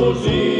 Boże.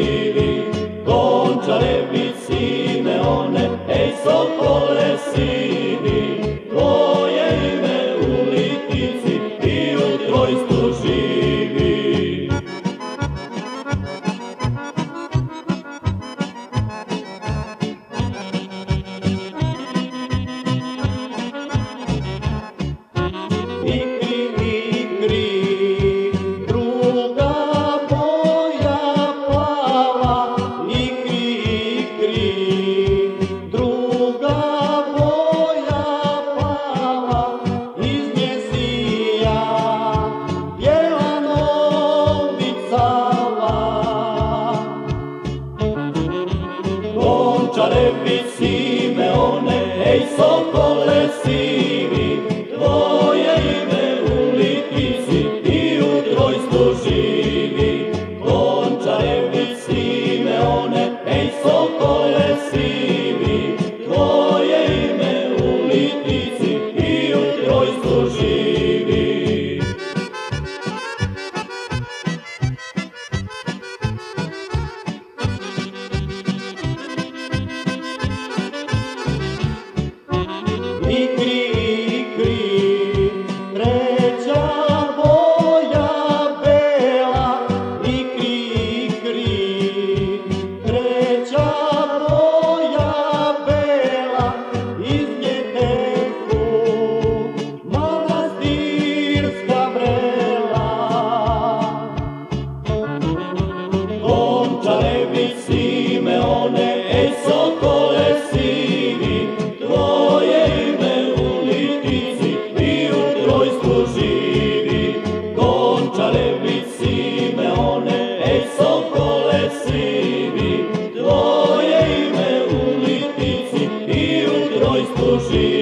Ikri, Jesus.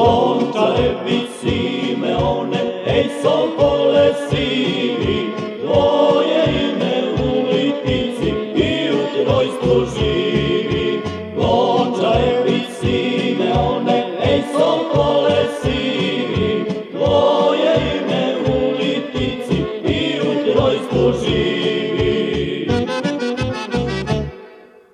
porta le Simeone e il sol con le Simeone